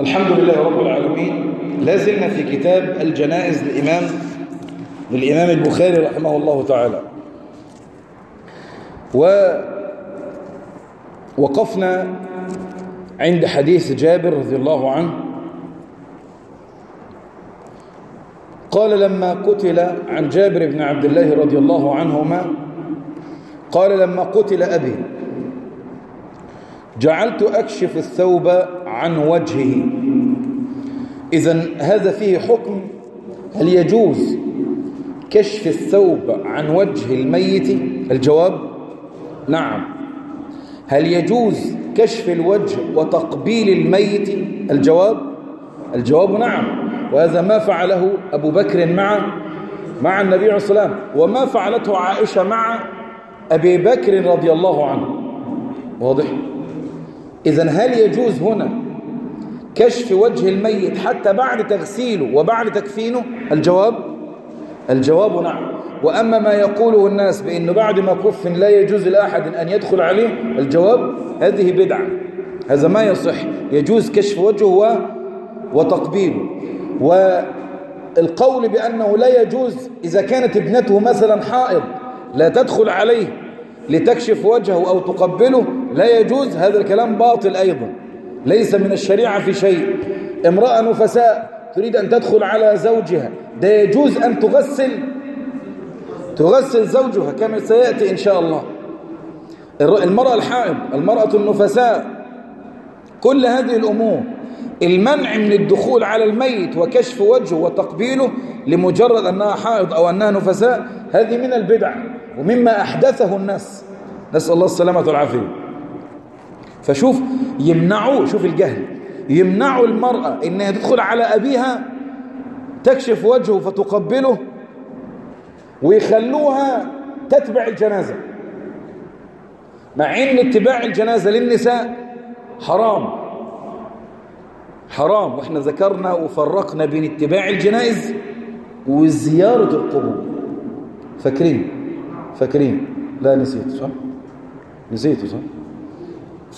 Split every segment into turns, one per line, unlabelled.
الحمد لله رب العالمين. لا زلنا في كتاب الجنائز للإمام للإمام البخاري رحمه الله تعالى. ووقفنا عند حديث جابر رضي الله عنه. قال لما قتل عن جابر بن عبد الله رضي الله عنهما قال لما قتل أبي جعلت أكشف الثوب عن وجهه. إذا هذا فيه حكم. هل يجوز كشف الثوب عن وجه الميت؟ الجواب نعم. هل يجوز كشف الوجه وتقبيل الميت؟ الجواب الجواب نعم. وهذا ما فعله أبو بكر مع مع النبي عليه الصلاة والسلام. وما فعلته عائشة مع أبي بكر رضي الله عنه. واضح؟ إذا هل يجوز هنا كشف وجه الميت حتى بعد تغسيله وبعد تكفينه؟ الجواب؟ الجواب نعم. وأما ما يقوله الناس بأنه بعد ما كفن لا يجوز لأحد أن يدخل عليه الجواب هذه بدعة. هذا ما يصح. يجوز كشف وجهه وتقبيله. والقول بأنه لا يجوز إذا كانت ابنته مثلا حائض لا تدخل عليه لتكشف وجهه أو تقبله لا يجوز هذا الكلام باطل أيضا. ليس من الشريعة في شيء. امرأة نفساء تريد أن تدخل على زوجها. ده يجوز أن تغسل تغسل زوجها كما سيأتي إن شاء الله. المرأة الحائض المرأة النفساء. كل هذه الأمور المنع من الدخول على الميت وكشف وجهه وتقبيله لمجرد أنها حائض أو أنها نفساء هذه من البدع. ومما أحدثه الناس. نسأل الله السلامة والعافية. فشوف يمنعوا شوف الجهل. يمنعوا المرأة إنها تدخل على أبيها تكشف وجهه فتقبله ويخلوها تتبع الجنازة. مع إن اتباع الجنازة للنساء حرام. حرام. وإحنا ذكرنا وفرقنا بين اتباع الجنائز وزيارة القبور. فاكرين؟ فاكرين؟ لا نسيت صح؟ نسيت صح؟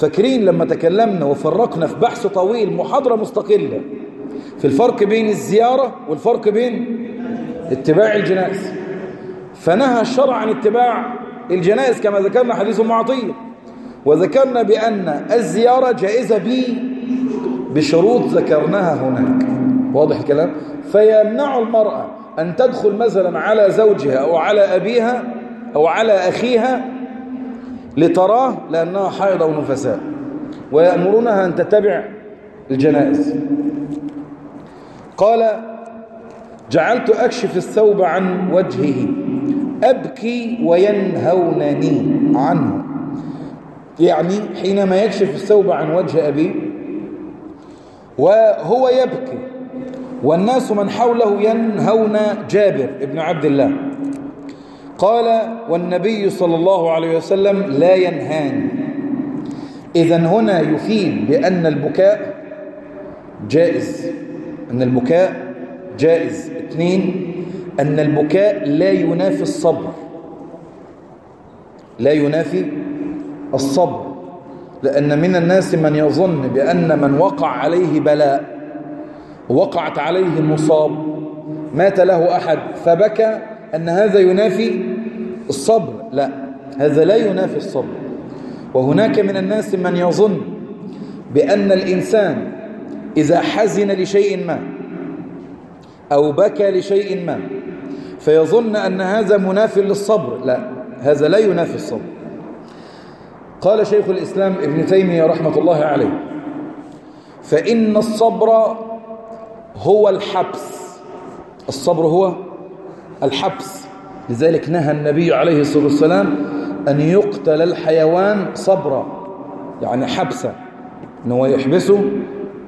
فاكرين لما تكلمنا وفرقنا في بحث طويل محاضرة مستقلة. في الفرق بين الزيارة والفرق بين اتباع الجنائز. فنهى الشرع عن اتباع الجنائز كما ذكرنا حديث أم عطية. وذكرنا بأن الزيارة جائزة بي بشروط ذكرناها هناك. واضح الكلام؟ فيمنع المرأة أن تدخل مثلا على زوجها أو على أبيها أو على أخيها لتراه لأنها حائض أو نفساء. ويأمرونها أن تتبع الجنائز. قال جعلت أكشف الثوب عن وجهه. أبكي وينهونني عنه. يعني حينما يكشف الثوب عن وجه أبيه وهو يبكي. والناس من حوله ينهون جابر ابن عبد الله. قال والنبي صلى الله عليه وسلم لا ينهاني. إذا هنا يفيد بأن البكاء جائز. أن البكاء جائز. اثنين أن البكاء لا ينافي الصبر. لا ينافي الصبر. لأن من الناس من يظن بأن من وقع عليه بلاء وقعت عليه مصاب مات له أحد فبكى أن هذا ينافي الصبر. لا هذا لا ينافي الصبر. وهناك من الناس من يظن بأن الإنسان إذا حزن لشيء ما أو بكى لشيء ما فيظن أن هذا مناف للصبر. لا هذا لا ينافي الصبر. قال شيخ الإسلام ابن تيمية رحمة الله عليه فإن الصبر هو الحبس. الصبر هو الحبس. لذلك نهى النبي عليه الصلاة والسلام أن يقتل الحيوان صبرا يعني حبسا. إن هو يحبسه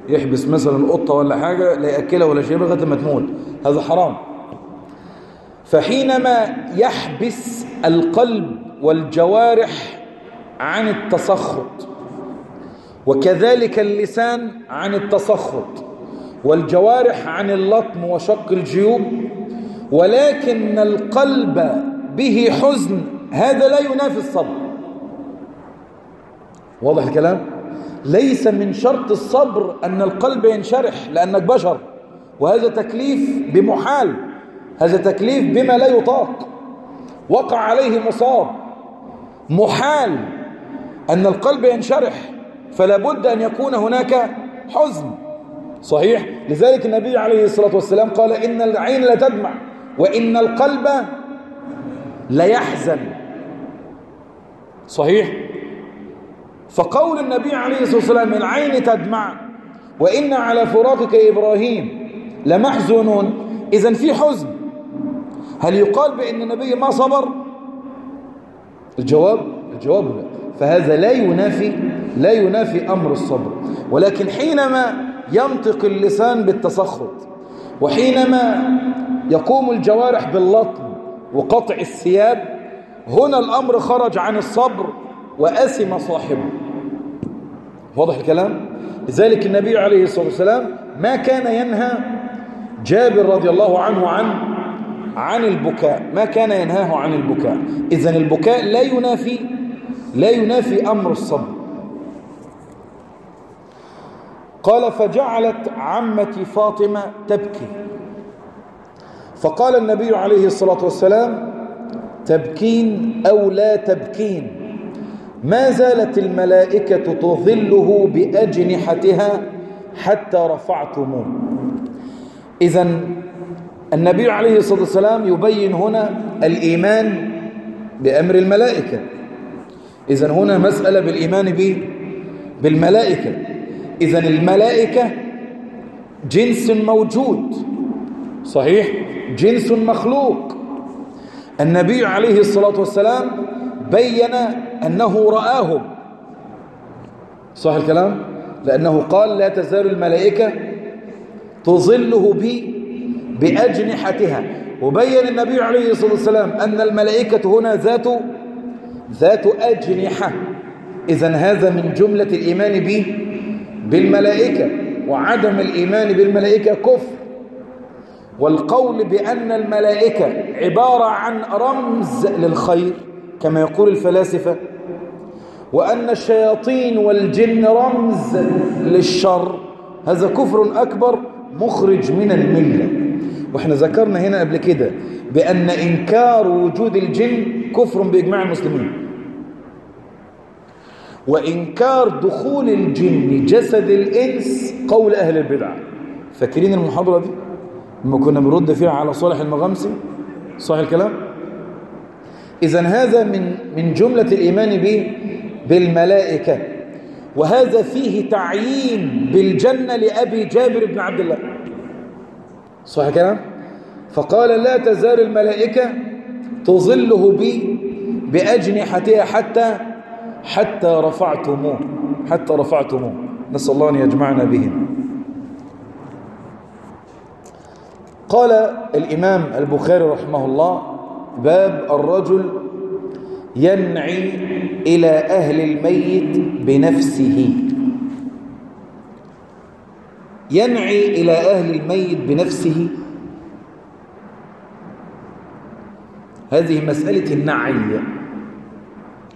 يحبس مثلا قطة ولا حاجة لا يأكلها ولا شيء لغاية ما تموت. هذا حرام. فحينما يحبس القلب والجوارح عن التسخط وكذلك اللسان عن التسخط والجوارح عن اللطم وشق الجيوب ولكن القلب به حزن هذا لا ينافي الصبر. واضح الكلام؟ ليس من شرط الصبر أن القلب ينشرح لأنك بشر وهذا تكليف بمحال هذا تكليف بما لا يطاق. وقع عليه مصاب محال أن القلب ينشرح فلا بد أن يكون هناك حزن. صحيح؟ لذلك النبي عليه الصلاة والسلام قال إن العين لا تدمع. وإن القلب لا يحزن. صحيح؟ فقول النبي عليه الصلاة والسلام العين تدمع وإن على فراقك إبراهيم لمحزونون. إذا في حزن. هل يقال بأن النبي ما صبر؟ الجواب الجواب لا. فهذا لا ينافي لا ينافي أمر الصبر. ولكن حينما ينطق اللسان بالتسخط وحينما يقوم الجوارح باللطم وقطع الثياب. هنا الأمر خرج عن الصبر وأسم صاحبه. واضح الكلام؟ لذلك النبي عليه الصلاة والسلام ما كان ينهى جابر رضي الله عنه عن عن البكاء. ما كان ينهاه عن البكاء. إذا البكاء لا ينافي لا ينافي أمر الصبر. قال فجعلت عمتي فاطمة تبكي. فقال النبي عليه الصلاة والسلام تبكين أو لا تبكين؟ ما زالت الملائكة تظله بأجنحتها حتى رفعتموه. إذا النبي عليه الصلاة والسلام يبين هنا الإيمان بأمر الملائكة. إذا هنا مسألة بالإيمان بالملائكة. إذا الملائكة جنس موجود. صحيح؟ جنس مخلوق. النبي عليه الصلاة والسلام بين أنه رآهم. صح الكلام؟ لأنه قال لا تزال الملائكة تظله بي بأجنحتها. وبين النبي عليه الصلاة والسلام أن الملائكة هنا ذات ذات أجنحة. إذا هذا من جملة الإيمان به بالملائكة. وعدم الإيمان بالملائكة كفر. والقول بأن الملائكة عبارة عن رمز للخير كما يقول الفلاسفة وأن الشياطين والجن رمز للشر هذا كفر أكبر مخرج من الملة. وإحنا ذكرنا هنا قبل كده بأن إنكار وجود الجن كفر بإجماع المسلمين. وإنكار دخول الجن جسد الإنس قول أهل البدع. فاكرين المحاضرة دي؟ لما كنا بنرد فيها على صالح المغامسي صح الكلام؟ إذا هذا من من جملة الإيمان به بالملائكة. وهذا فيه تعيين بالجنة لأبي جابر بن عبد الله. صح الكلام؟ فقال لا تزال الملائكة تظله بي بأجنحتها حتى حتى رفعتموه حتى رفعتموه. نسأل الله أن يجمعنا بهم. قال الإمام البخاري رحمه الله باب الرجل ينعي إلى أهل الميت بنفسه. ينعي إلى أهل الميت بنفسه. هذه مسألة النعي.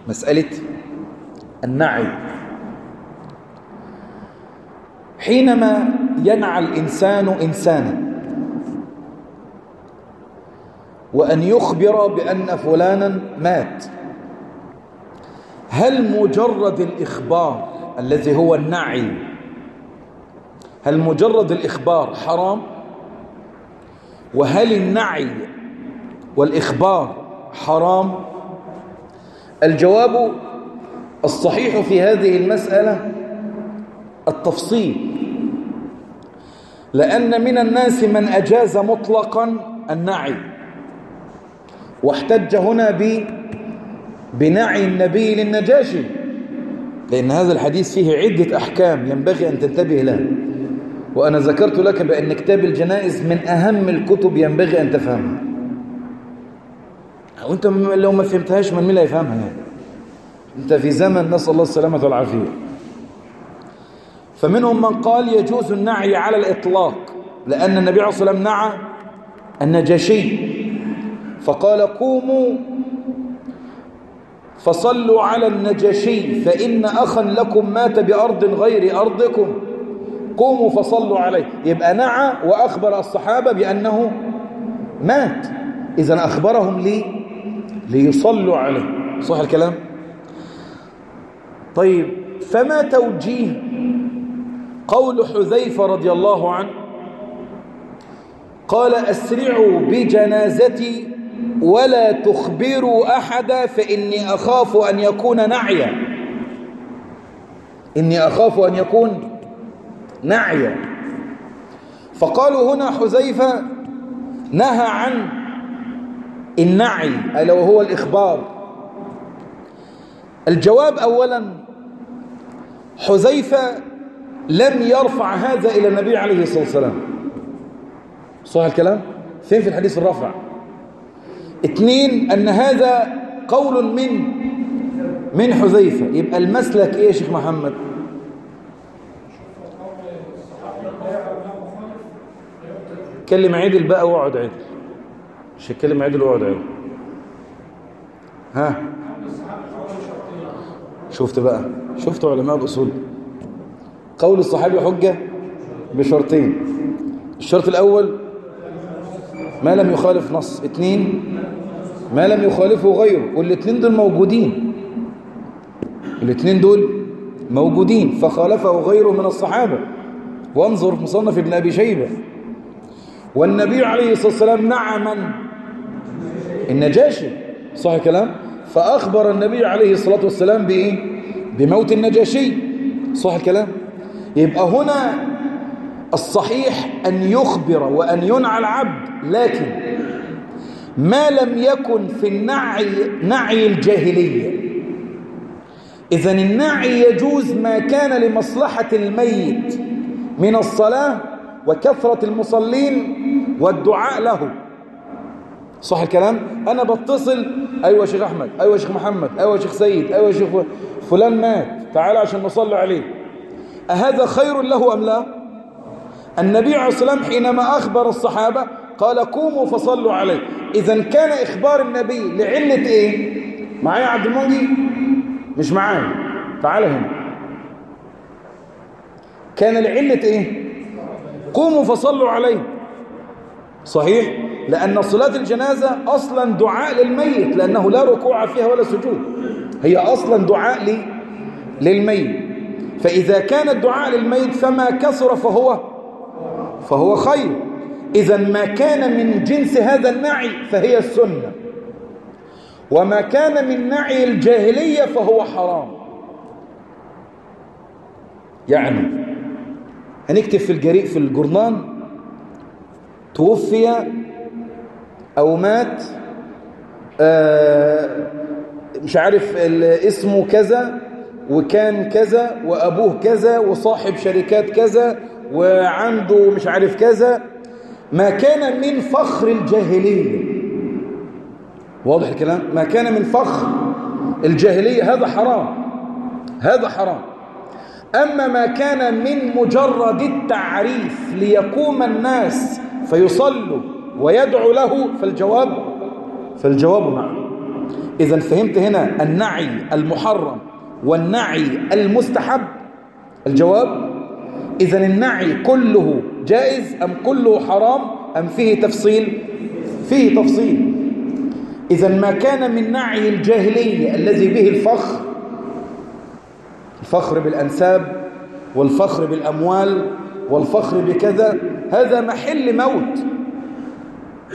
مسألة النعي. حينما ينعى الإنسان إنسانا وأن يخبر بأن فلانا مات. هل مجرد الإخبار الذي هو النعي هل مجرد الإخبار حرام؟ وهل النعي والإخبار حرام؟ الجواب الصحيح في هذه المسألة التفصيل. لأن من الناس من أجاز مطلقا النعي. واحتج هنا ب بنعي النبي للنجاشي. لأن هذا الحديث فيه عدة أحكام ينبغي أن تنتبه لها. وأنا ذكرت لك بأن كتاب الجنائز من أهم الكتب ينبغي أن تفهمها. وانت لو ما فهمتهاش من مين اللي هيفهمها يعني؟ أنت في زمن نسأل الله السلامة والعافية. فمنهم من قال يجوز النعي على الإطلاق لأن النبي عليه الصلاة والسلام نعى النجاشي. فقال قوموا فصلوا على النجاشي فإن أخا لكم مات بأرض غير أرضكم. قوموا فصلوا عليه. يبقى نعى وأخبر الصحابة بأنه مات. إذا أخبرهم لي ليصلوا عليه. صح الكلام؟ طيب فما توجيه؟ قول حذيفة رضي الله عنه قال أسرعوا بجنازتي ولا تخبروا أحدا فإني أخاف أن يكون نعيا إني أخاف أن يكون نعيا فقالوا هنا حذيفة نهى عن النعي ألا وهو الإخبار الجواب أولا حذيفة لم يرفع هذا إلى النبي عليه الصلاة والسلام صح الكلام؟ فين في الحديث الرفع؟ اثنين أن هذا قول من من حذيفة. يبقى المسلك إيه يا شيخ محمد؟ كلم عدل بقى واقعد عدل مش هتكلم عدل واقعد عدل ها؟ شفت بقى. شفت علماء الأصول. قول الصحابي حجة بشرطين. الشرط الأول ما لم يخالف نص. اثنين ما لم يخالفه غيره. والاثنين دول موجودين. الاثنين دول موجودين. فخالفه غيره من الصحابة. وانظر مصنف ابن أبي شيبة. والنبي عليه الصلاة والسلام نعى من النجاشي صح الكلام؟ فأخبر النبي عليه الصلاة والسلام بإيه؟ بموت النجاشي. صح الكلام؟ يبقى هنا الصحيح أن يخبر وأن ينعى العبد. لكن ما لم يكن في النعي نعي الجاهلية. إذا النعي يجوز ما كان لمصلحة الميت من الصلاة وكثرة المصلين والدعاء له. صح الكلام؟ أنا بتصل أيوة شيخ أحمد أيوة شيخ محمد أيوة شيخ سيد أيوة شيخ فلان مات تعال عشان نصلي عليه. أهذا خير له أم لا؟ النبي عليه الصلاة والسلام حينما أخبر الصحابة قال قوموا فصلوا عليه. إذا كان إخبار النبي لعلة إيه؟ معايا عبد المنجي؟ مش معايا. تعال هنا. كان لعلة إيه؟ قوموا فصلوا عليه. صحيح؟ لأن صلاة الجنازة أصلا دعاء للميت لأنه لا ركوع فيها ولا سجود. هي أصلا دعاء لي للميت. فإذا كان الدعاء للميت فما كثر فهو فهو خير. إذا ما كان من جنس هذا النعي فهي السنة. وما كان من نعي الجاهلية فهو حرام. يعني هنكتب في الجريء في الجرنان توفي أو مات آه مش عارف اسمه كذا وكان كذا وأبوه كذا وصاحب شركات كذا وعنده مش عارف كذا ما كان من فخر الجاهلية. واضح الكلام؟ ما كان من فخر الجاهلية. هذا حرام. هذا حرام. أما ما كان من مجرد التعريف ليقوم الناس فيصلوا ويدعو له فالجواب فالجواب نعم. إذا فهمت هنا النعي المحرم والنعي المستحب؟ الجواب؟ إذا النعي كله جائز أم كله حرام أم فيه تفصيل؟ فيه تفصيل. إذا ما كان من نعي الجاهلية الذي به الفخر الفخر بالأنساب والفخر بالأموال والفخر بكذا هذا محل موت.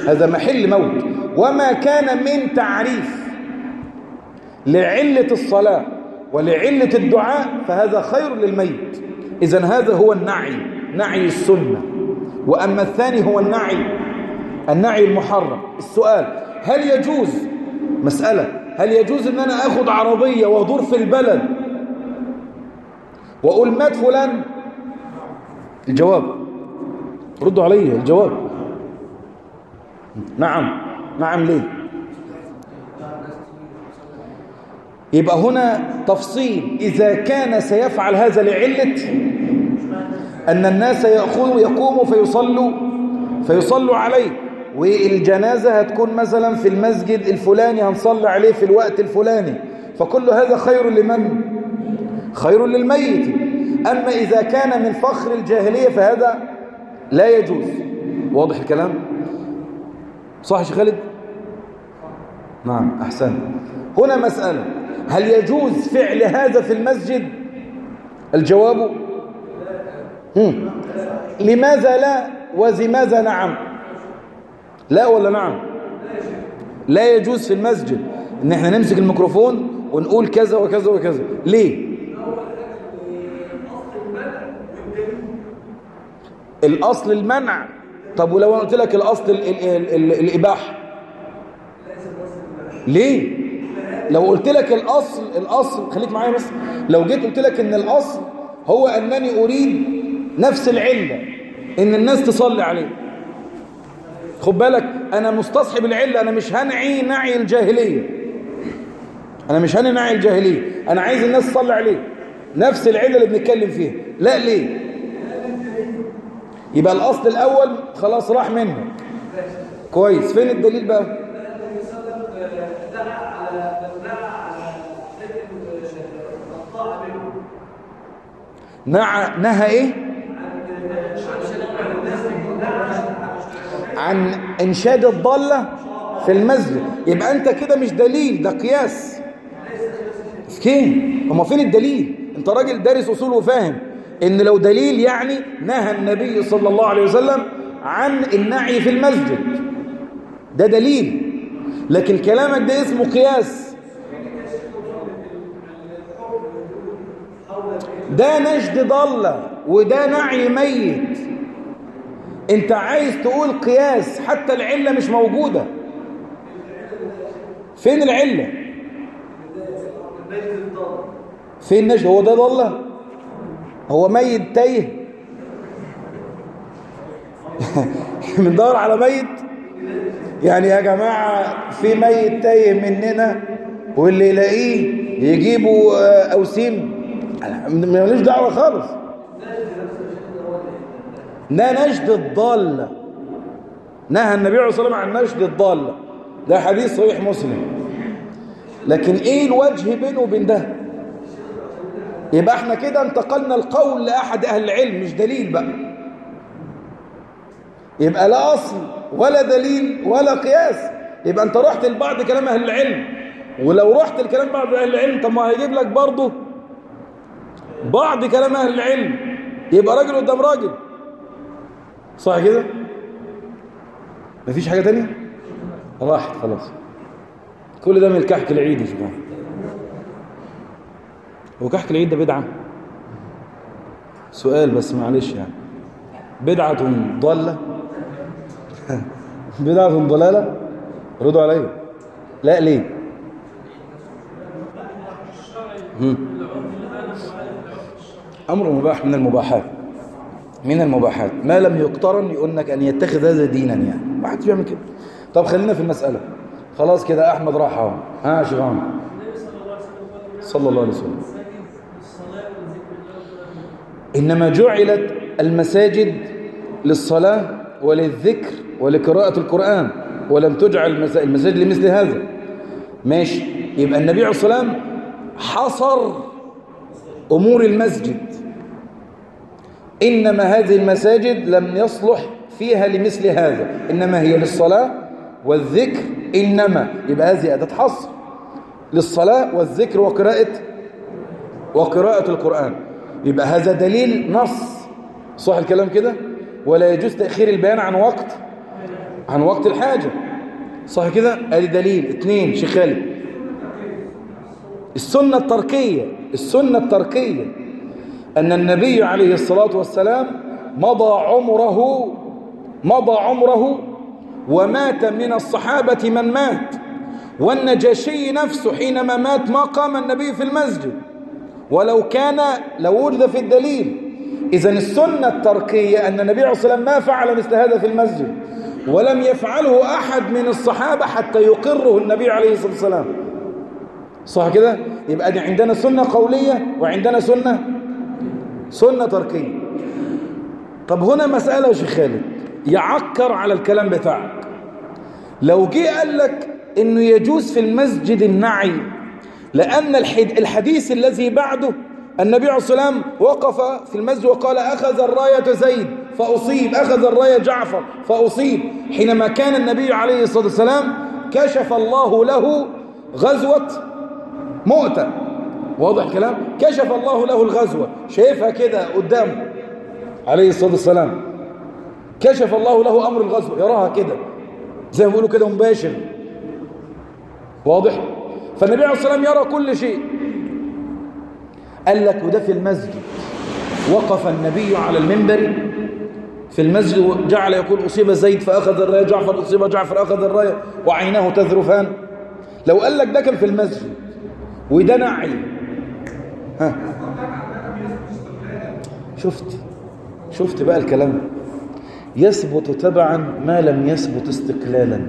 هذا محل موت. وما كان من تعريف لعلة الصلاة ولعلة الدعاء فهذا خير للميت. إذا هذا هو النعي. نعي السنة. وأما الثاني هو النعي النعي المحرم. السؤال هل يجوز مسألة هل يجوز أن أنا أخذ عربية وأدور في البلد وأقول مات فلان؟ الجواب. ردوا علي الجواب. نعم. نعم ليه؟ يبقى هنا تفصيل. إذا كان سيفعل هذا لعلة أن الناس يأخذوا يقوموا فيصلوا فيصلوا عليه. والجنازة هتكون مثلا في المسجد الفلاني هنصلي عليه في الوقت الفلاني. فكل هذا خير لمن؟ خير للميت. أما إذا كان من فخر الجاهلية فهذا لا يجوز. واضح الكلام؟ صح يا خالد؟ نعم أحسن. هنا مسألة. هل يجوز فعل هذا في المسجد؟ الجواب. لماذا لا ولماذا نعم؟ لا ولا نعم؟ لا يجوز في المسجد إن إحنا نمسك الميكروفون ونقول كذا وكذا وكذا. ليه؟ الأصل المنع. طب ولو أنا قلت لك الأصل ال ال ال ال الإباحة. ليه؟ لو قلت لك الاصل الاصل خليك معايا بس. لو جيت قلت لك إن الأصل هو أنني أريد نفس العله إن الناس تصلي عليه. خد بالك أنا مستصحب العلة أنا مش هنعي نعي الجاهلية. أنا مش هنعي نعي الجاهلية أنا عايز الناس تصلي عليه. نفس العلة اللي بنتكلم فيها. لا ليه؟ يبقى الأصل الأول خلاص راح منه. كويس. فين الدليل بقى؟ نعى نهى إيه؟ عن إنشاد الضالة في المسجد. يبقى أنت كده مش دليل ده قياس. فين هما فين الدليل؟ أنت راجل دارس أصول وفاهم. إن لو دليل يعني نهى النبي صلى الله عليه وسلم عن النعي في المسجد. ده دليل. لكن كلامك ده اسمه قياس. ده نجد ضالة. وده نعي ميت. انت عايز تقول قياس حتى العلة مش موجودة. فين العلة؟ فين نجد؟ هو ده ضالة هو ميت تايه؟ بندور على ميت؟ يعني يا جماعة في ميت تايه مننا واللي يلاقيه يجيبوا أوسيم. ماليش دعوة خالص. ده نجد الضالة نهى النبي عليه الصلاة والسلام عن نجد الضالة ده حديث صحيح مسلم. لكن إيه الوجه بينه وبين ده؟ يبقى إحنا كده انتقلنا القول لأحد أهل العلم مش دليل بقى. يبقى لا أصل ولا دليل ولا قياس. يبقى أنت رحت لبعض كلام أهل العلم. ولو رحت لكلام بعض أهل العلم طب ما هيجيب لك برضه بعض كلام أهل العلم. يبقى راجل قدام راجل. صح كده؟ مفيش حاجة تانية؟ راحت خلاص. كل ده من الكحك العيد يا جماعة. هو كحك العيد ده بدعة؟ سؤال بس معلش يعني. بدعة ضالة؟ بدعة ضلالة؟ ردوا عليا. لا ليه؟ أمر مباح من المباحات. من المباحات. ما لم يقترن يقول لك أن يتخذ هذا دينا يعني. ما حدش بيعمل كده. طب خلينا في المسألة. خلاص كده أحمد راح اهو ها شيخ صلى الله عليه وسلم. إنما جعلت المساجد للصلاة وللذكر ولقراءة القرآن ولم تجعل المساجد لمثل هذا. ماشي. يبقى النبي عليه الصلاة والسلام حصر أمور المسجد. إنما هذه المساجد لم يصلح فيها لمثل هذا. إنما هي للصلاة والذكر إنما. يبقى هذه أداة حصر. للصلاة والذكر وقراءة وقراءة القرآن. يبقى هذا دليل نص. صح الكلام كده؟ ولا يجوز تأخير البيان عن وقت عن وقت الحاجة. صح كده؟ أدي دليل. اثنين شيخ خالد. السنة التركية. السنة التركية. أن النبي عليه الصلاة والسلام مضى عمره مضى عمره ومات من الصحابة من مات. والنجاشي نفسه حينما مات ما قام النبي في المسجد. ولو كان لو ورد في الدليل. إذا السنة التركية أن النبي عليه الصلاة والسلام ما فعل مثل هذا في المسجد. ولم يفعله أحد من الصحابة حتى يقره النبي عليه الصلاة والسلام. صح كده؟ يبقى دي عندنا سنة قولية وعندنا سنة سنة تركية. طب هنا مسألة يا شيخ خالد يعكر على الكلام بتاعك. لو جه قال لك إنه يجوز في المسجد النعي لأن الحديث الذي بعده النبي عليه الصلاة والسلام وقف في المسجد وقال أخذ الراية زيد فأصيب. أخذ الراية جعفر فأصيب. حينما كان النبي عليه الصلاة والسلام كشف الله له غزوة مؤتة. واضح الكلام كشف الله له الغزوة. شايفها كده قدامه عليه الصلاة والسلام. كشف الله له أمر الغزوة. يراها كده. زي ما بيقولوا كده مباشر. واضح؟ فالنبي عليه الصلاة والسلام يرى كل شيء. قال لك وده في المسجد. وقف النبي على المنبر. في المسجد وجعل يقول أصيب زيد فأخذ الراية. جعفر أصيب جعفر أخذ الراية. وعيناه تذرفان. لو قال لك ده كان في المسجد. وده نعي شفت. شفت بقى الكلام. يثبت تبعا ما لم يثبت استقلالا.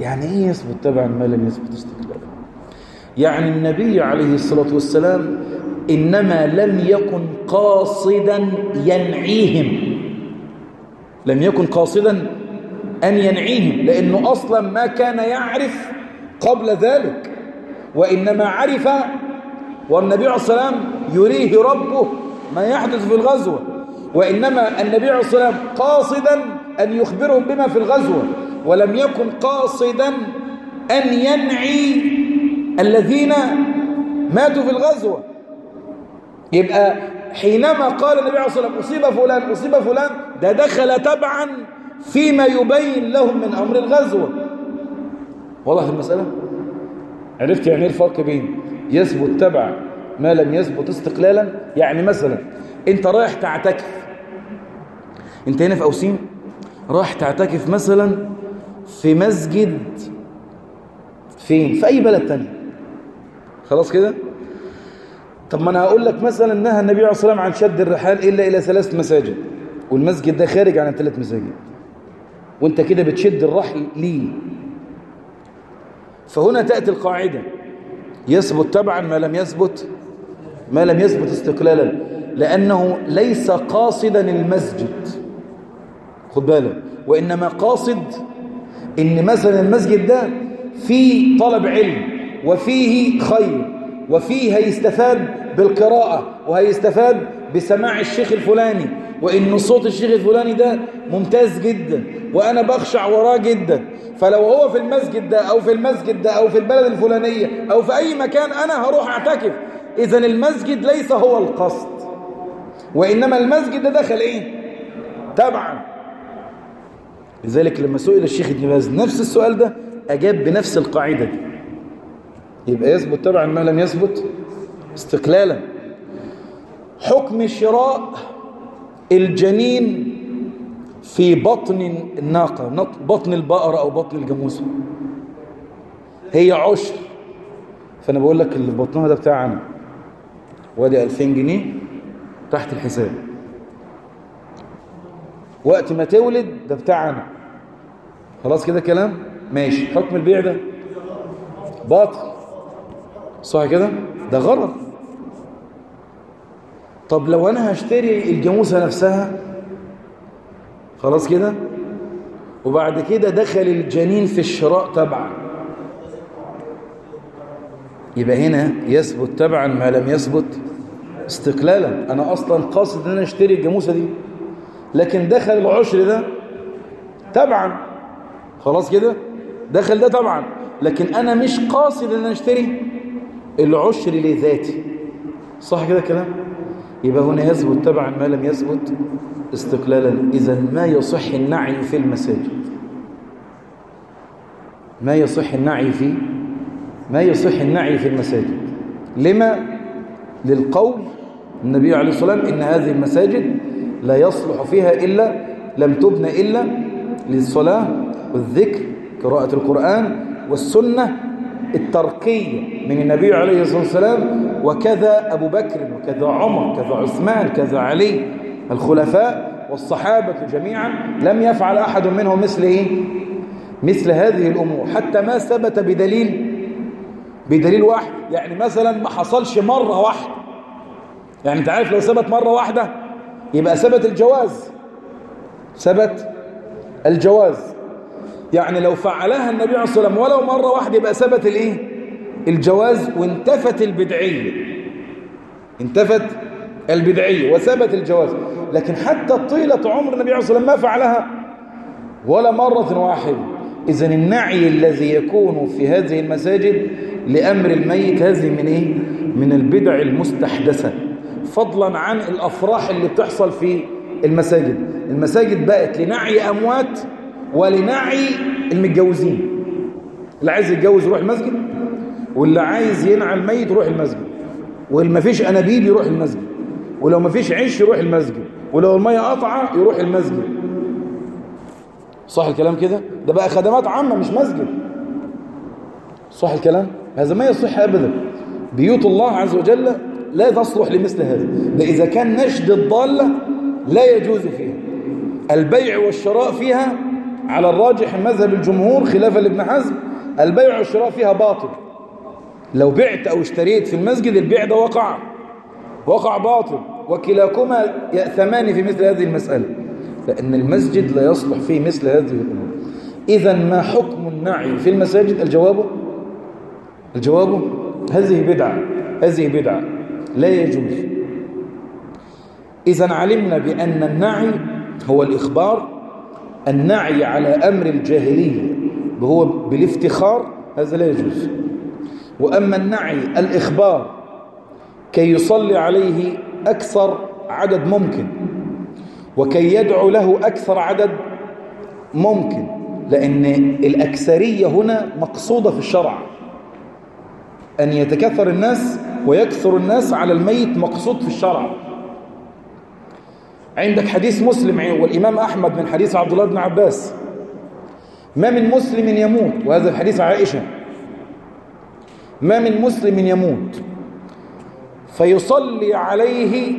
يعني إيه يثبت تبعا ما لم يثبت استقلالا؟ يعني النبي عليه الصلاة والسلام إنما لم يكن قاصدا ينعيهم. لم يكن قاصدا أن ينعيهم لأنه أصلا ما كان يعرف قبل ذلك وإنما عرف والنبي عليه الصلاة والسلام يريه ربه ما يحدث في الغزوة وإنما النبي عليه الصلاة والسلام قاصدا أن يخبرهم بما في الغزوة ولم يكن قاصدا أن ينعي الذين ماتوا في الغزوة. يبقى حينما قال النبي عليه الصلاة والسلام أصيب فلان أصيب فلان ده دخل تبعا فيما يبين لهم من أمر الغزوة. واضح المسألة؟ عرفت يعني إيه الفرق بين يثبت تبع ما لم يثبت استقلالا يعني مثلا أنت رايح تعتكف. أنت هنا في أوسيم رايح تعتكف مثلا في مسجد فين؟ في أي بلد تاني. خلاص كده؟ طب ما أنا هقول لك مثلا نهى النبي عليه الصلاة والسلام عن شد الرحال إلا إلى ثلاث مساجد والمسجد ده خارج عن الثلاث مساجد. وأنت كده بتشد الرحل ليه؟ فهنا تأتي القاعدة. يثبت تبعا ما لم يثبت ما لم يثبت استقلالا لأنه ليس قاصدا المسجد. خد بالك. وإنما قاصد إن مثلا المسجد ده فيه طلب علم وفيه خير وفيه هيستفاد بالقراءة وهيستفاد بسماع الشيخ الفلاني وإن صوت الشيخ الفلاني ده ممتاز جدا وأنا بخشع وراه جدا. فلو هو في المسجد ده أو في المسجد ده أو في البلد الفلانية أو في أي مكان أنا هروح أعتكف. إذا المسجد ليس هو القصد. وإنما المسجد ده دخل إيه؟ تبعا. لذلك لما سئل الشيخ ابن باز نفس السؤال ده أجاب بنفس القاعدة دي. يبقى يثبت تبعا ما لم يثبت استقلالا. حكم شراء الجنين في بطن الناقة بطن البقرة أو بطن الجاموسة. هي عشر. فأنا بقول لك اللي بطنها ده بتاعنا وادي 2000 جنيه تحت الحساب. وقت ما تولد ده بتاعنا خلاص كده كلام؟ ماشي. حكم البيع ده؟ باطل صح كده؟ ده غلط طب لو أنا هشتري الجاموسة نفسها خلاص كده؟ وبعد كده دخل الجنين في الشراء تبعا. يبقى هنا يثبت تبعا ما لم يثبت استقلالا. أنا أصلا قاصد إن أنا أشتري الجاموسة دي. لكن دخل العشر ده تبعا. خلاص كده؟ دخل ده طبعا لكن أنا مش قاصد إن أنا أشتري العشر لذاتي. صح كده كلام يبقى هنا يثبت تبعا ما لم يثبت استقلالا. إذا ما يصح النعي في المساجد؟ ما يصح النعي في ما يصح النعي في المساجد؟ لما؟ للقول النبي عليه الصلاة والسلام إن هذه المساجد لا يصلح فيها إلا لم تبنى إلا للصلاة والذكر قراءة القرآن والسنة الترقية من النبي عليه الصلاة والسلام وكذا أبو بكر وكذا عمر كذا عثمان كذا علي الخلفاء والصحابة جميعا لم يفعل أحد منهم مثل إيه؟ مثل هذه الأمور حتى ما ثبت بدليل بدليل واحد. يعني مثلا ما حصلش مرة واحدة. يعني أنت عارف لو ثبت مرة واحدة يبقى ثبت الجواز. ثبت الجواز. يعني لو فعلها النبي عليه الصلاة والسلام ولو مرة واحدة يبقى ثبت الإيه؟ الجواز وانتفت البدعية انتفت البدعية وثبت الجواز. لكن حتى طيلة عمر النبي عليه الصلاة والسلام ما فعلها ولا مرة واحدة. إذن النعي الذي يكون في هذه المساجد لأمر الميت هذه من إيه؟ من البدع المستحدثة. فضلا عن الأفراح اللي بتحصل في المساجد. المساجد بقت لنعي أموات ولنعي المتجوزين. اللي عايز يتجوز يروح المسجد واللي عايز ينعى الميت يروح المسجد. واللي ما فيش أنابيب يروح المسجد. ولو ما فيش عيش يروح المسجد. ولو المية قطعة يروح المسجد. صح الكلام كده؟ ده بقى خدمات عامة مش مسجد. صح الكلام؟ هذا ما يصح أبدا. بيوت الله عز وجل لا تصلح لمثل هذا. ده إذا كان نشد الضالة لا يجوز فيها. البيع والشراء فيها على الراجح مذهب الجمهور خلافا لابن حزم. البيع والشراء فيها باطل. لو بعت أو اشتريت في المسجد البيع ده وقع. وقع باطل. وكلاكما يأثمان في مثل هذه المسألة. لأن المسجد لا يصلح فيه مثل هذه الأمور. إذا ما حكم النعي في المساجد؟ الجواب؟ الجواب؟ هذه بدعة. هذه بدعة. لا يجوز. إذا علمنا بأن النعي هو الإخبار. النعي على أمر الجاهلية. هو بالافتخار. هذا لا يجوز. وأما النعي الإخبار كي يصلي عليه أكثر عدد ممكن وكي يدعو له أكثر عدد ممكن لأن الأكثرية هنا مقصودة في الشرع. أن يتكثر الناس ويكثر الناس على الميت مقصود في الشرع. عندك حديث مسلم والإمام أحمد من حديث عبد الله بن عباس ما من مسلم يموت؟ وهذا الحديث عائشة. ما من مسلم يموت. فيصلي عليه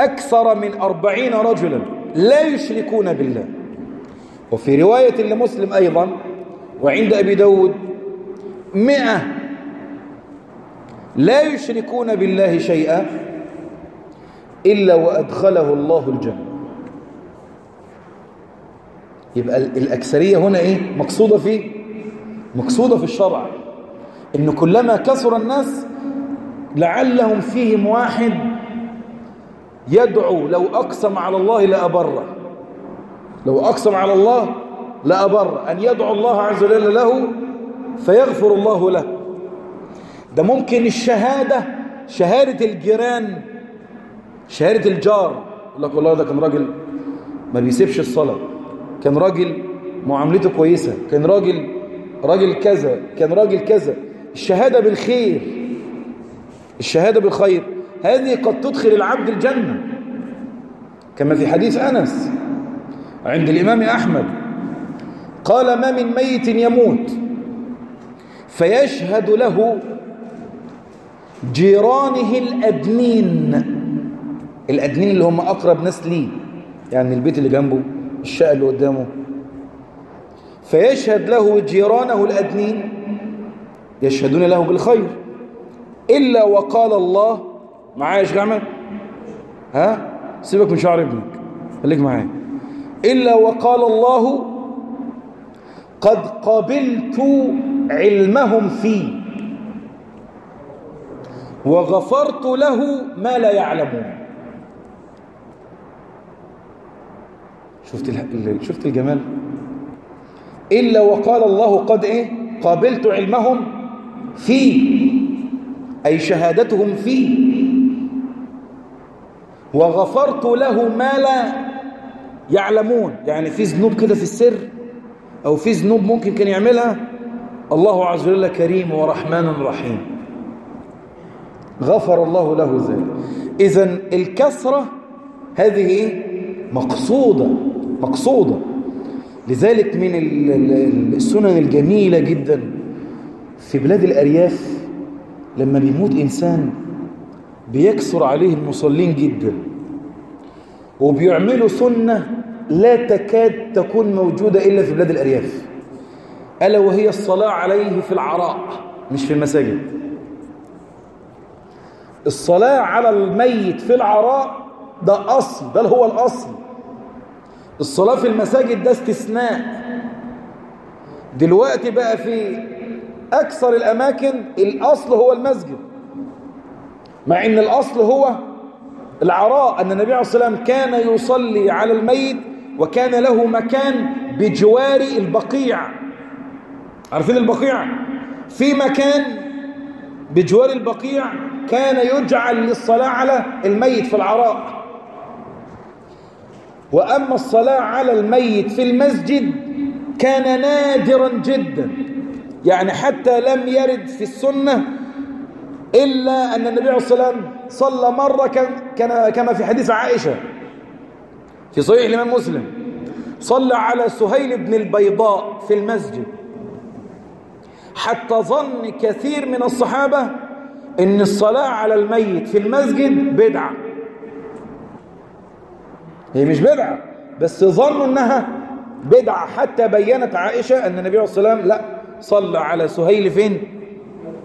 أكثر من أربعين رجلا لا يشركون بالله. وفي رواية لمسلم أيضا وعند أبي داود مئة لا يشركون بالله شيئا إلا وأدخله الله الجنة. يبقى الأكثرية هنا إيه؟ مقصودة في مقصودة في الشرع. إن كلما كثر الناس لعلهم فيهم واحد يدعو لو أقسم على الله لأبره لو أقسم على الله لأبر. أن يدعو الله عز وجل له فيغفر الله له. ده ممكن الشهادة شهادة الجيران شهادة الجار. يقول لك والله ده كان راجل ما بيسيبش الصلاة. كان راجل معاملته كويسة. كان راجل راجل كذا. كان راجل كذا. الشهادة بالخير الشهادة بالخير. هذه قد تدخل العبد الجنة كما في حديث أنس عند الإمام أحمد. قال ما من ميت يموت فيشهد له جيرانه الأدنين. الأدنين اللي هم أقرب ناس ليه يعني البيت اللي جنبه الشقة اللي قدامه. فيشهد له جيرانه الأدنين. يشهدون له بالخير. إلا وقال الله معايا يا شيخ ها؟ سيبك من شعر ابنك خليك معايا إلا وقال الله قد قبلت علمهم فيه وغفرت له ما لا يعلمون. شفت شفت الجمال؟ إلا وقال الله قد إيه؟ قابلت علمهم فيه أي شهادتهم فيه وغفرت له ما لا يعلمون. يعني في ذنوب كده في السر أو في ذنوب ممكن كان يعملها. الله عز وجل كريم ورحمن رحيم. غفر الله له ذلك. إذا الكسرة هذه مقصودة مقصودة. لذلك من السنن الجميلة جدا. في بلاد الأرياف لما بيموت إنسان بيكسر عليه المصلين جدا. وبيعملوا سنة لا تكاد تكون موجودة إلا في بلاد الأرياف. ألا وهي الصلاة عليه في العراء مش في المساجد. الصلاة على الميت في العراء ده أصل ده هو الأصل. الصلاة في المساجد ده استثناء. دلوقتي بقى في أكثر الأماكن الأصل هو المسجد. مع أن الأصل هو العراء أن النبي عليه الصلاة والسلام كان يصلي على الميت وكان له مكان بجوار البقيع. عارفين البقيع؟ في مكان بجوار البقيع كان يجعل للصلاة على الميت في العراء. وأما الصلاة على الميت في المسجد كان نادرا جدا. يعني حتى لم يرد في السنة إلا أن النبي عليه الصلاة والسلام صلى مرة كان كما في حديث عائشة في صحيح الإمام مسلم. صلى على سهيل بن البيضاء في المسجد. حتى ظن كثير من الصحابة إن الصلاة على الميت في المسجد بدعة. هي مش بدعة بس ظنوا إنها بدعة. حتى بينت عائشة أن النبي عليه الصلاة والسلام لا. صلى على سهيل فين؟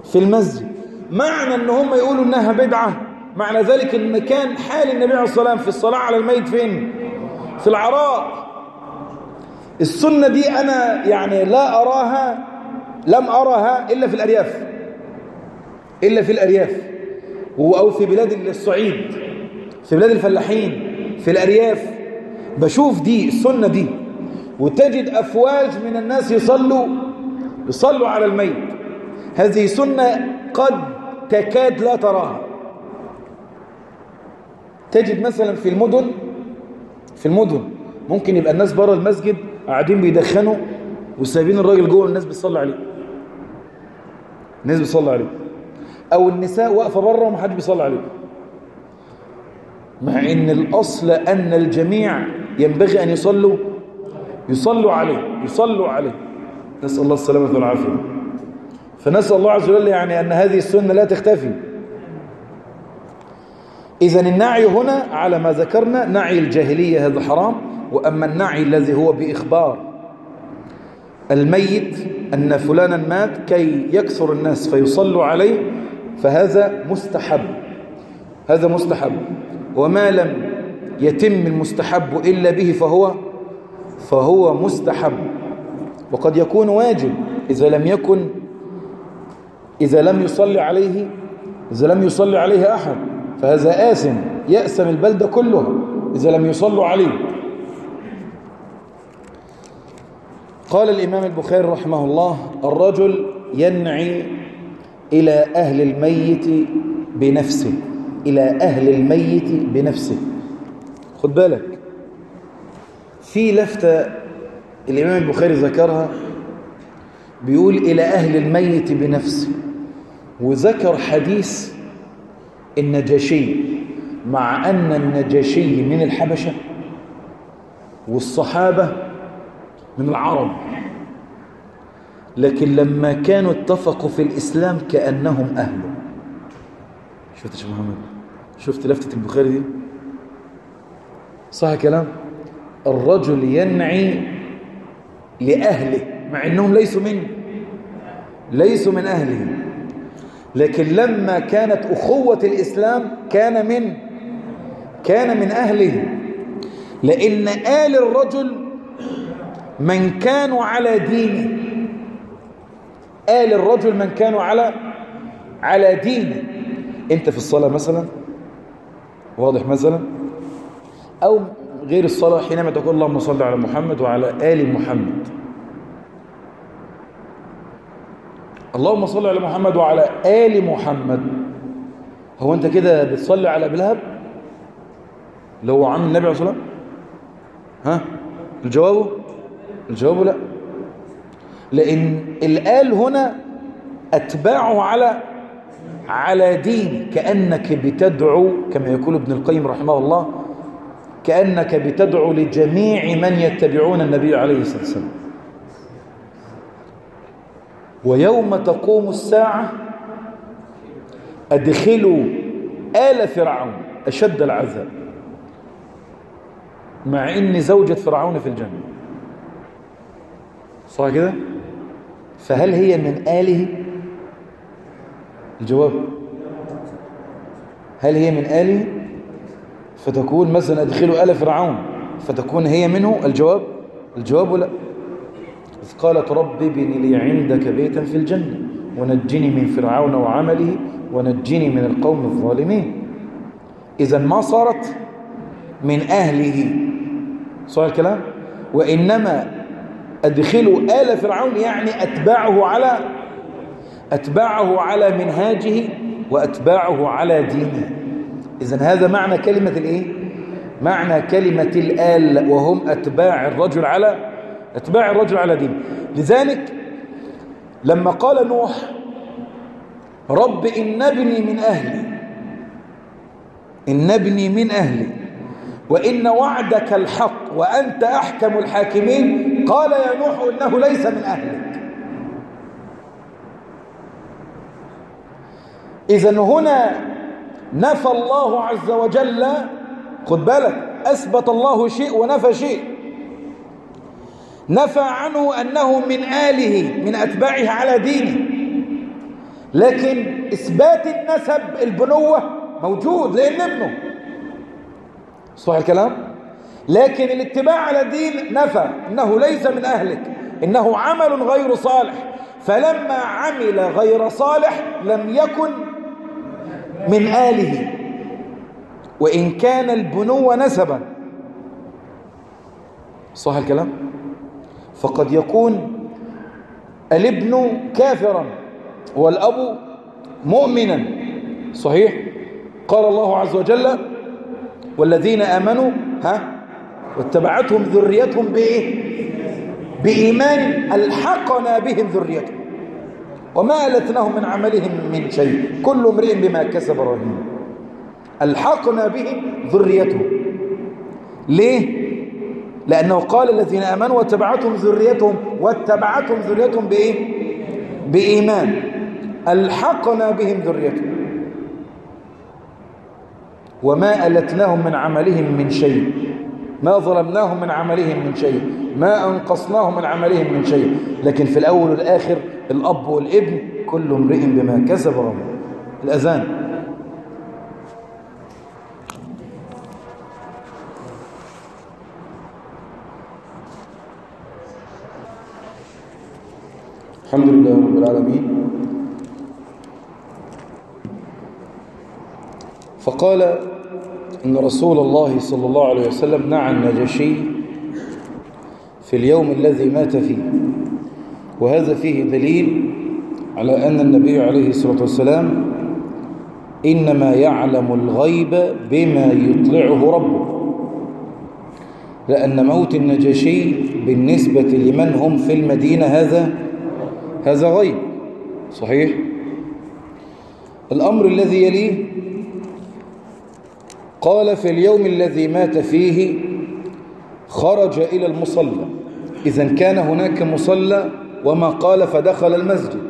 في المسجد. معنى إن هم يقولوا إنها بدعة معنى ذلك إن كان حال النبي عليه الصلاة والسلام في الصلاة على الميت فين؟ في العراء السنة دي أنا يعني لا أراها لم أراها إلا في الأرياف. إلا في الأرياف. أو في بلاد الصعيد في بلاد الفلاحين في الأرياف. بشوف دي السنة دي. وتجد أفواج من الناس يصلوا يصلوا على الميت. هذه سنة قد تكاد لا تراها. تجد مثلا في المدن في المدن ممكن يبقى الناس بره المسجد قاعدين بيدخنوا وسايبين الراجل جوه الناس بتصلي عليه. الناس بتصلي عليه. أو النساء واقفة بره ومحدش بيصلي عليه مع إن الأصل أن الجميع ينبغي أن يصلوا يصلوا عليه يصلوا عليه. نسأل الله السلامة والعافية. فنسأل الله عز وجل يعني أن هذه السنة لا تختفي. اذا النعي هنا على ما ذكرنا نعي الجاهلية هذا حرام وأما النعي الذي هو بإخبار الميت أن فلانا مات كي يكثر الناس فيصلوا عليه فهذا مستحب. هذا مستحب. وما لم يتم المستحب إلا به فهو فهو مستحب. وقد يكون واجب إذا لم يكن إذا لم يصلي عليه إذا لم يصلي عليه أحد فهذا آثم يأسم البلدة كلها إذا لم يصلوا عليه. قال الإمام البخاري رحمه الله الرجل ينعي إلى أهل الميت بنفسه إلى أهل الميت بنفسه. خد بالك في لفتة الإمام البخاري ذكرها بيقول إلى أهل الميت بنفسه وذكر حديث النجاشي مع أن النجاشي من الحبشة والصحابة من العرب. لكن لما كانوا اتفقوا في الإسلام كأنهم أهله. شفت يا محمد؟ شفت لفتة البخاري دي؟ صح كلام؟ الرجل ينعي لأهله مع أنهم ليسوا من ليسوا من أهله. لكن لما كانت أخوة الإسلام كان من كان من أهله. لأن آل الرجل من كانوا على دينه. آل الرجل من كانوا على على دينه. أنت في الصلاة مثلا؟ واضح مثلا؟ أو غير الصلاة حينما تقول اللهم صل على محمد وعلى آل محمد. اللهم صل على محمد وعلى آل محمد. هو أنت كده بتصلي على ابي لهب اللي هو عم النبي عليه الصلاة ها؟ الجواب؟ الجواب لا. لأن الآل هنا أتباعه على على دين كأنك بتدعو كما يقول ابن القيم رحمه الله كأنك بتدعو لجميع من يتبعون النبي عليه الصلاة والسلام. ويوم تقوم الساعة أدخلوا آل فرعون أشد العذاب مع إن زوجة فرعون في الجنة. صح كده؟ فهل هي من آله؟ الجواب. هل هي من آله؟ فتكون مثلا أدخلوا آل فرعون فتكون هي منه؟ الجواب؟ الجواب لا. إذ قالت رب ابن لي عندك بيتا في الجنة ونجني من فرعون وعمله ونجني من القوم الظالمين. إذا ما صارت من أهله. صحيح الكلام؟ وإنما أدخلوا آل فرعون يعني أتباعه على أتباعه على منهاجه وأتباعه على دينه. إذا هذا معنى كلمة الإيه؟ معنى كلمة الآل وهم أتباع الرجل على أتباع الرجل على دينه لذلك لما قال نوح رب إن ابني من أهلي إن ابني من أهلي وإن وعدك الحق وأنت أحكم الحاكمين قال يا نوح إنه ليس من أهلك إذا هنا نفى الله عز وجل خد بالك أثبت الله شيء ونفى شيء. نفى عنه أنه من آله من أتباعه على دينه. لكن إثبات النسب البنوة موجود لأن ابنه. صح الكلام؟ لكن الاتباع على دين نفى إنه ليس من أهلك إنه عمل غير صالح. فلما عمل غير صالح لم يكن من آله. وإن كان البنو نسبا. صح الكلام؟ فقد يكون الابن كافرا والأب مؤمنا. صحيح؟ قال الله عز وجل والذين آمنوا ها واتبعتهم ذريتهم بإيه؟ بإيمان ألحقنا بهم ذريتهم. وما ألتناهم من عملهم من شيء. كل امرئ بما كسب رهين. ألحقنا بهم ذريتهم ليه؟ لأنه قال الذين آمنوا واتبعتهم ذريتهم. واتبعتهم ذريتهم بإيه؟ بإيمان. ألحقنا بهم ذريتهم وما ألتناهم من عملهم من شيء. ما ظلمناهم من عملهم من شيء. ما أنقصناهم من عملهم من شيء. لكن في الأول والآخر الأب والابن كل امرئ بما كسب رهن الأذان. الحمد لله رب العالمين. فقال إن رسول الله صلى الله عليه وسلم نعى النجشي في اليوم الذي مات فيه. وهذا فيه دليل على أن النبي عليه الصلاة والسلام إنما يعلم الغيب بما يطلعه ربه لأن موت النجشي بالنسبة لمن هم في المدينة هذا هذا غيب صحيح؟ الأمر الذي يليه قال في اليوم الذي مات فيه خرج إلى المصلى إذا كان هناك مصلى وما قال فدخل المسجد.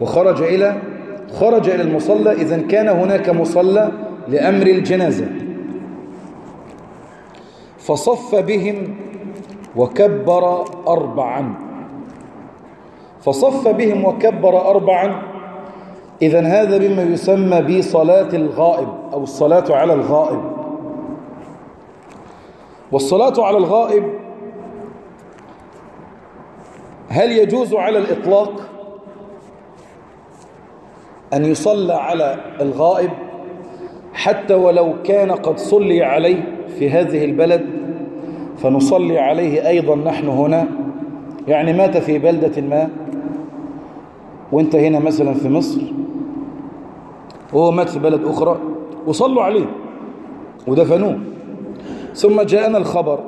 وخرج إلى خرج إلى المصلى إذا كان هناك مصلى لأمر الجنازة. فصف بهم وكبر أربعا. فصف بهم وكبر أربعا. إذا هذا بما يسمى بصلاة الغائب أو الصلاة على الغائب. والصلاة على الغائب هل يجوز على الإطلاق أن يصلى على الغائب حتى ولو كان قد صلي عليه في هذه البلد؟ فنصلي عليه أيضا نحن هنا. يعني مات في بلدة ما وانت هنا مثلا في مصر وهو مات في بلد أخرى وصلوا عليه ودفنوه. ثم جاءنا الخبر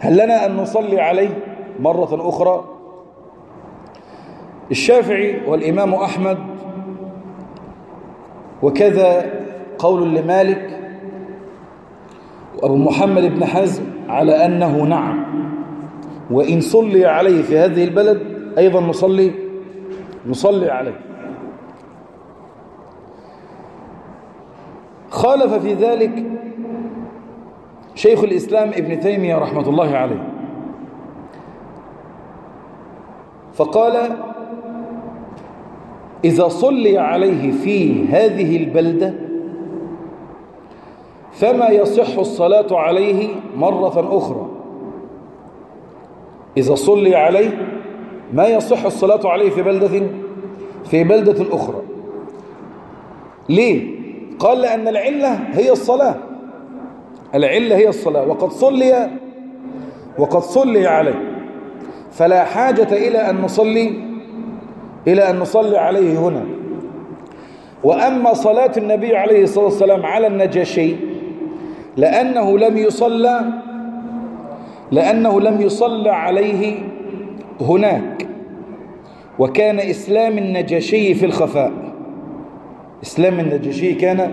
هل لنا أن نصلي عليه؟ مرة أخرى. الشافعي والإمام أحمد وكذا قول لمالك وأبو محمد بن حزم على أنه نعم. وإن صلي عليه في هذه البلد أيضا نصلي نصلي عليه. خالف في ذلك شيخ الإسلام ابن تيمية رحمة الله عليه. فقال إذا صلي عليه في هذه البلدة فما يصح الصلاة عليه مرة أخرى؟ إذا صلي عليه ما يصح الصلاة عليه في بلدة في بلدة أخرى؟ ليه؟ قال لأن العلة هي الصلاة. العلة هي الصلاة. وقد صلي وقد صلي عليه. فلا حاجة إلى أن نصلي إلى أن نصلي عليه هنا. وأما صلاة النبي عليه الصلاة والسلام على النجاشي لأنه لم يصلى لأنه لم يصلى عليه هناك. وكان إسلام النجاشي في الخفاء. إسلام النجاشي كان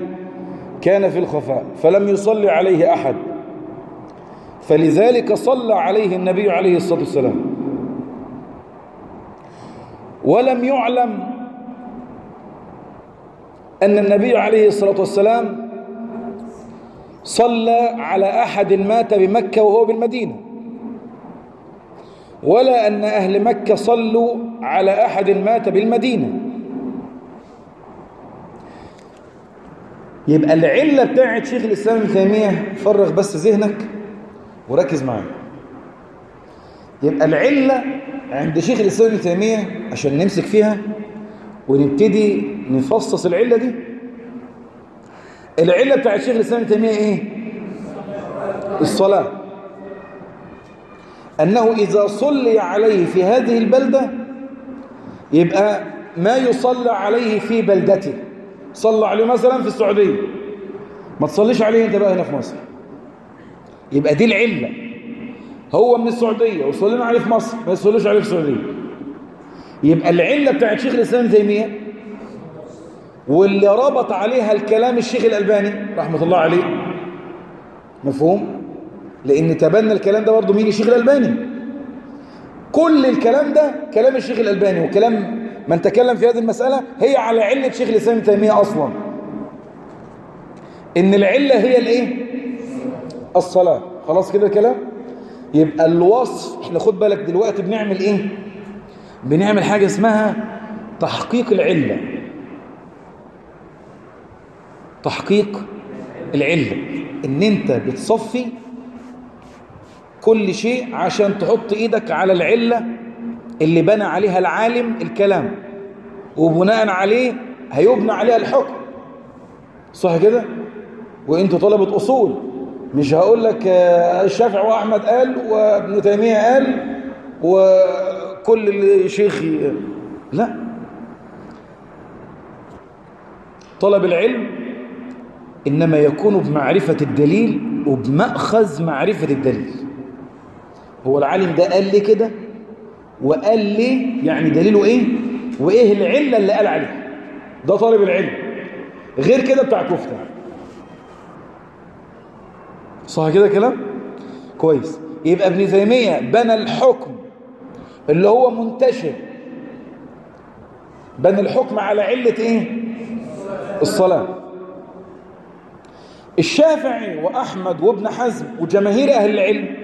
كان في الخفاء فلم يصلي عليه أحد. فلذلك صلى عليه النبي عليه الصلاة والسلام. ولم يعلم أن النبي عليه الصلاة والسلام صلى على أحد مات بمكة وهو بالمدينة ولا أن أهل مكة صلوا على أحد مات بالمدينة. يبقى العلة بتاعت شيخ الإسلام ابن تيمية فرغ بس ذهنك وركز معايا. يبقى العلة عند شيخ الإسلام ابن تيمية عشان نمسك فيها ونبتدي نفصص العلة دي. العلة بتاعت شيخ الإسلام ابن تيمية إيه؟ الصلاة. أنه إذا صلي عليه في هذه البلدة يبقى ما يصلى عليه في بلدته. صلى عليه مثلا في السعودية. ما تصليش عليه أنت بقى هنا في مصر. يبقى دي العلة. هو من السعودية وصلينا عليه في مصر ما يصليش عليه في السعودية. يبقى العلة بتاعت شيخ الإسلام تيمية واللي ربط عليها الكلام الشيخ الألباني رحمة الله عليه. مفهوم؟ لأن تبنى الكلام ده برضه مين الشيخ الألباني. كل الكلام ده كلام الشيخ الألباني وكلام من تكلم في هذه المسألة هي على علة شيخ الإسلام تيمية أصلا. إن العلة هي الإيه؟ الصلاة. خلاص كده الكلام؟ يبقى الوصف إحنا خد بالك دلوقتي بنعمل إيه؟ بنعمل حاجة اسمها تحقيق العلة. تحقيق العلة. إن أنت بتصفي كل شيء عشان تحط إيدك على العلة اللي بنى عليها العالم الكلام. وبناء عليه هيبنى عليها الحكم. صح كده؟ وأنت طلبة اصول مش هقول لك الشافعي وأحمد قال وابن تيمية قال وكل شيخي لا. طلب العلم إنما يكون بمعرفة الدليل وبمأخذ معرفة الدليل. هو العالم ده قال لي كده وقال لي يعني دليله إيه؟ وإيه العلة اللي قال عليها؟ ده طالب العلم. غير كده بتاع كفتة. صح كده كلام؟ كويس. يبقى ابن تيمية بنى الحكم اللي هو منتشر. بنى الحكم على علة إيه؟ الصلاة. الشافعي وأحمد وابن حزم وجماهير أهل العلم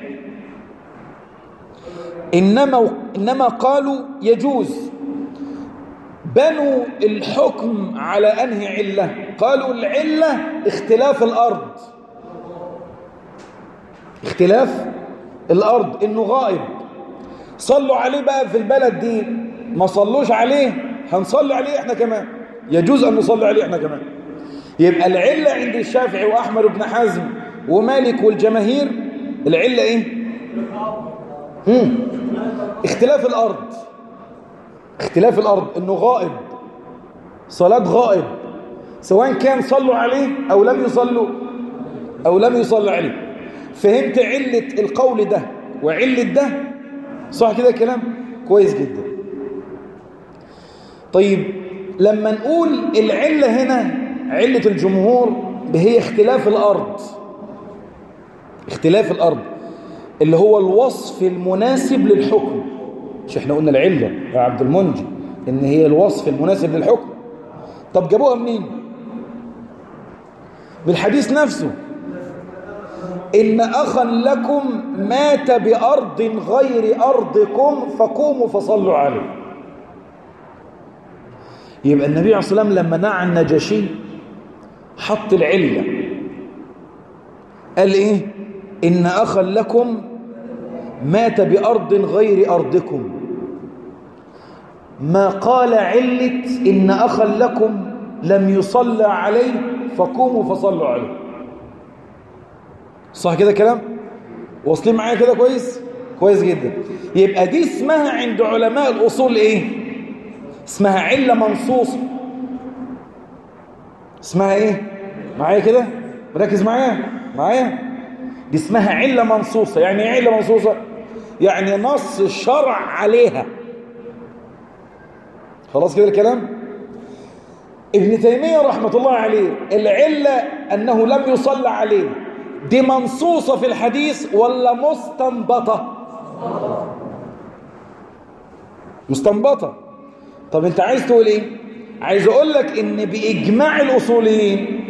إنما, إنما قالوا يجوز بنوا الحكم على أنهي علة؟ قالوا العلة اختلاف الأرض. اختلاف الأرض إنه غائب. صلوا عليه بقى في البلد دي. ما صلوش عليه هنصلي عليه إحنا كمان. يجوز أن نصلي عليه إحنا كمان. يبقى العلة عند الشافعي وأحمد بن حزم ومالك والجماهير العلة إيه؟ مم. اختلاف الأرض. اختلاف الأرض إنه غائب. صلاة غائب. سواء كان صلوا عليه أو لم يصلوا أو لم يصلوا عليه. فهمت علة القول ده وعلة ده؟ صح كده كلام؟ كويس جدا. طيب لما نقول العلة هنا علة الجمهور هي اختلاف الأرض. اختلاف الأرض اللي هو الوصف المناسب للحكم. مش إحنا قلنا العلة يا عبد المنجي إن هي الوصف المناسب للحكم. طب جابوها منين؟ بالحديث نفسه. إن أخا لكم مات بأرض غير أرضكم فقوموا فصلوا عليه. يبقى النبي عليه الصلاة والسلام لما نعى النجاشي حط العلة. قال إيه؟ إن أخا لكم مات بأرض غير أرضكم. ما قال علة إن أخا لكم لم يصلى عليه فقوموا فصلوا عليه. صح كده كلام واصلين معايا كده كويس؟ كويس جدا. يبقى دي اسمها عند علماء الأصول إيه؟ اسمها علة منصوصة. اسمها إيه؟ معايا كده؟ مركز معايا؟ معايا؟ دي اسمها علة منصوصة. يعني إيه علة منصوصة؟ يعني نص الشرع عليها. خلاص كده الكلام؟ ابن تيمية رحمة الله عليه العلة أنه لم يصلى عليه. دي منصوصة في الحديث ولا مستنبطة؟ مستنبطة. طب انت عايز تقول إيه؟ عايز أقول لك ان بإجماع الأصوليين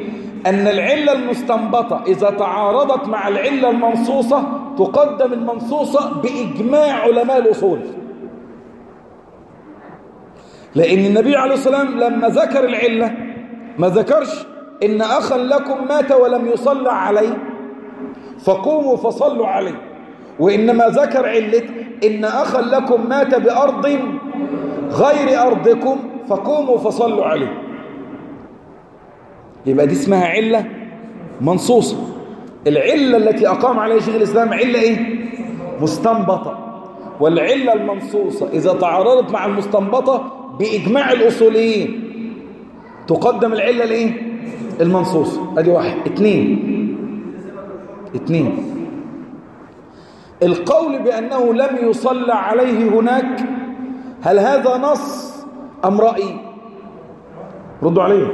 أن العلة المستنبطة إذا تعارضت مع العلة المنصوصة تقدم المنصوصة بإجماع علماء الأصول. لأن النبي عليه الصلاة والسلام لما ذكر العلة ما ذكرش إن أخا لكم مات ولم يصلى عليه. فقوموا فصلوا عليه. وإنما ذكر علة إن أخا لكم مات بأرض غير أرضكم فقوموا فصلوا عليه. يبقى دي اسمها علة منصوصة. العلة التي أقام عليها شيخ الإسلام علة إيه؟ مستنبطة. والعلة المنصوصة إذا تعارضت مع المستنبطة بإجماع الأصوليين تقدم العلة الإيه؟ المنصوصة. أدي واحد. اتنين. اتنين. القول بأنه لم يصلى عليه هناك هل هذا نص أم رأي؟ ردوا عليه.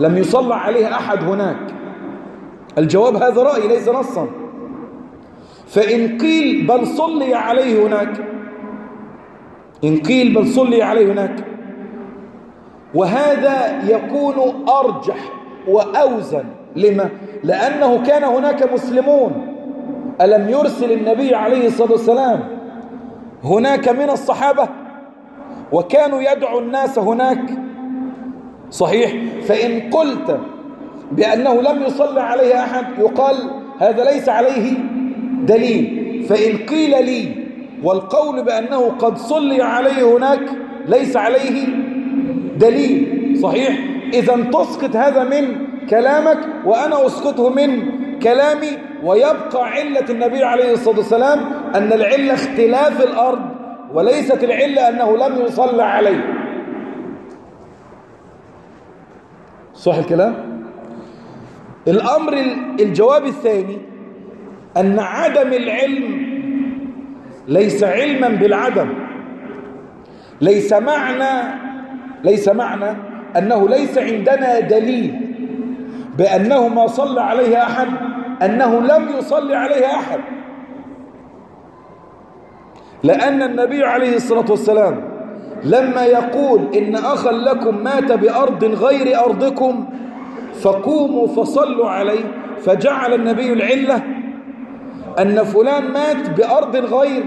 لم يصلى عليه أحد هناك. الجواب هذا رأي ليس نصا. فإن قيل بل صلي عليه هناك إن قيل بل صلي عليه هناك وهذا يكون أرجح وأوزن لما؟ لأنه كان هناك مسلمون ألم يرسل النبي عليه الصلاة والسلام هناك من الصحابة وكانوا يدعو الناس هناك؟ صحيح. فإن قلت بأنه لم يصلى عليه أحد يقال هذا ليس عليه دليل. فإن قيل لي والقول بأنه قد صلي عليه هناك ليس عليه دليل. صحيح. إذا تسقط هذا من كلامك وأنا أسقطه من كلامي ويبقى علة النبي عليه الصلاة والسلام أن العلة اختلاف الأرض وليست العلة أنه لم يصلى عليه. صح الكلام؟ الأمر الجواب الثاني أن عدم العلم ليس علما بالعدم. ليس معنى ليس معنى أنه ليس عندنا دليل بأنه ما صلى عليه أحد أنه لم يصلي عليه أحد. لأن النبي عليه الصلاة والسلام لما يقول إن أخا لكم مات بأرض غير أرضكم فقوموا فصلوا عليه فجعل النبي العلة أن فلان مات بأرض غير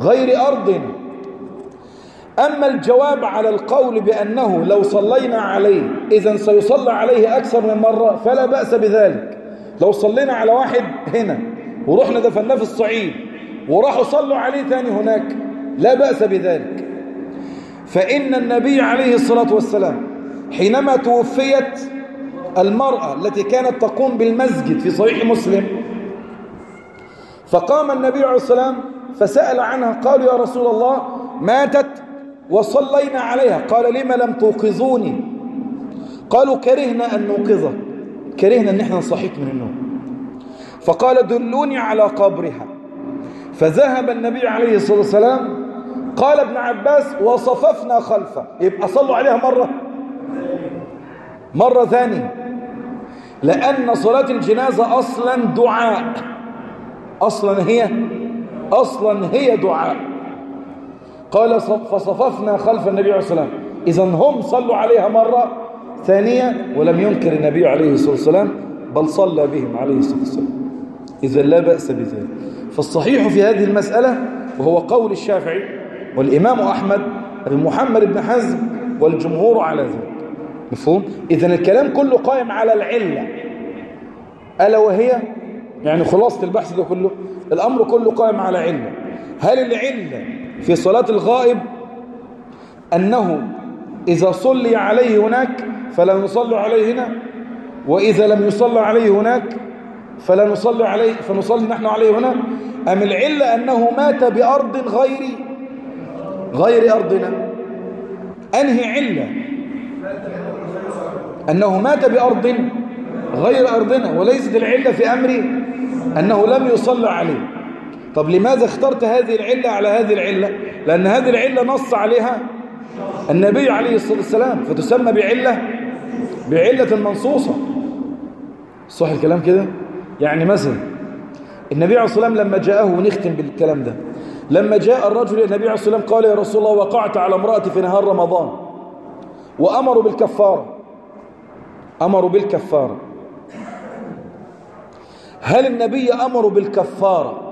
غير أرض. أما الجواب على القول بأنه لو صلينا عليه إذا سيصلى عليه أكثر من مرة فلا بأس بذلك. لو صلينا على واحد هنا ورحنا دفناه في الصعيد وراحوا صلوا عليه ثاني هناك لا بأس بذلك. فإن النبي عليه الصلاة والسلام حينما توفيت المرأة التي كانت تقوم بالمسجد في صحيح مسلم فقام النبي عليه الصلاة والسلام فسأل عنها قالوا يا رسول الله ماتت وصلينا عليها. قال لما لم توقظوني؟ قالوا كرهنا أن نوقظك. كرهنا أن إحنا نصحيك من النوم. فقال دلوني على قبرها. فذهب النبي عليه الصلاة والسلام. قال ابن عباس وصففنا خلفه. يبقى صلوا عليها مرة. مرة ثانية. لأن صلاة الجنازة أصلا دعاء. أصلا هي أصلا هي دعاء. قال فصففنا خلف النبي عليه الصلاة والسلام. إذا هم صلوا عليها مرة ثانية ولم ينكر النبي عليه الصلاة والسلام بل صلى بهم عليه الصلاة والسلام. إذا لا بأس بذلك. فالصحيح في هذه المسألة وهو قول الشافعي والإمام أحمد بن محمد بن حزم والجمهور على ذلك. مفهوم؟ إذا الكلام كله قائم على العلة. ألا وهي؟ يعني خلاصة البحث ده كله الأمر كله قائم على علة. هل العلة في صلاة الغائب أنه إذا صلي عليه هناك فلا نصلي عليه هنا وإذا لم يصلى عليه هناك فلا نصلي عليه فنصلي نحن عليه هنا. أم العلة أنه مات بأرض غير غير أرضنا؟ أنهي علة؟ أنه مات بأرض غير أرضنا وليست العلة في أمري أنه لم يصلى عليه. طب لماذا اخترت هذه العلة على هذه العلة؟ لأن هذه العلة نص عليها النبي عليه الصلاة والسلام فتسمى بعلة بعلة منصوصة. صح الكلام كده؟ يعني مثلا النبي عليه الصلاة والسلام لما جاءه ونختم بالكلام ده لما جاء الرجل النبي عليه الصلاة والسلام قال يا رسول الله وقعت على امرأتي في نهار رمضان وأمروا بالكفارة. أمروا بالكفارة. هل النبي أمر بالكفارة؟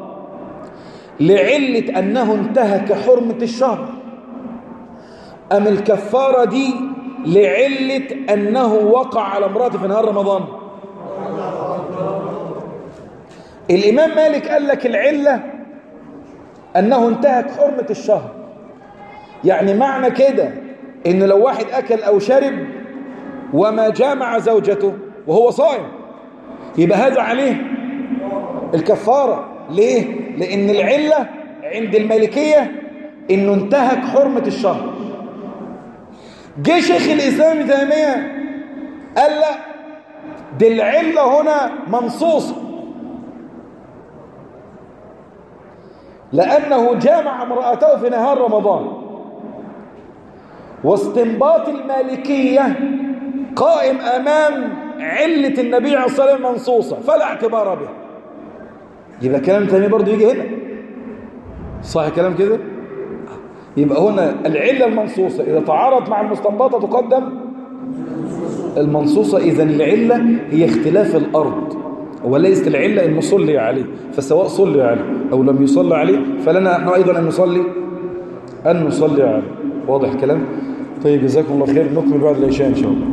لعلة أنه انتهك حرمة الشهر أم الكفارة دي لعلة أنه وقع على امرأته في نهار رمضان؟ الإمام مالك قال لك العلة أنه انتهك حرمة الشهر يعني معنى كده إن لو واحد أكل أو شرب وما جامع زوجته وهو صائم يبقى هذا عليه الكفارة. ليه؟ لأن العلة عند المالكية إنه انتهك حرمة الشهر جه شيخ الإسلام ابن تيمية قال لا دي العلة هنا منصوصة. لأنه جامع امرأته في نهار رمضان. واستنباط المالكية قائم أمام علة النبي عليه الصلاة والسلام منصوصة فلا اعتبار بها. يبقى كلام تاني برضه يجي هنا؟ صح كلام كده؟ يبقى هنا العلة المنصوصة إذا تعارض مع المستنبطة تقدم المنصوصة. إذا العلة هي اختلاف الأرض وليست العلة أن نصلي عليه فسواء صلي عليه أو لم يصلي عليه فلنا نحن أيضا أن نصلي أن نصلي عليه. واضح كلام؟ طيب جزاكم الله خير. نكمل بعد العشاء إن شاء الله.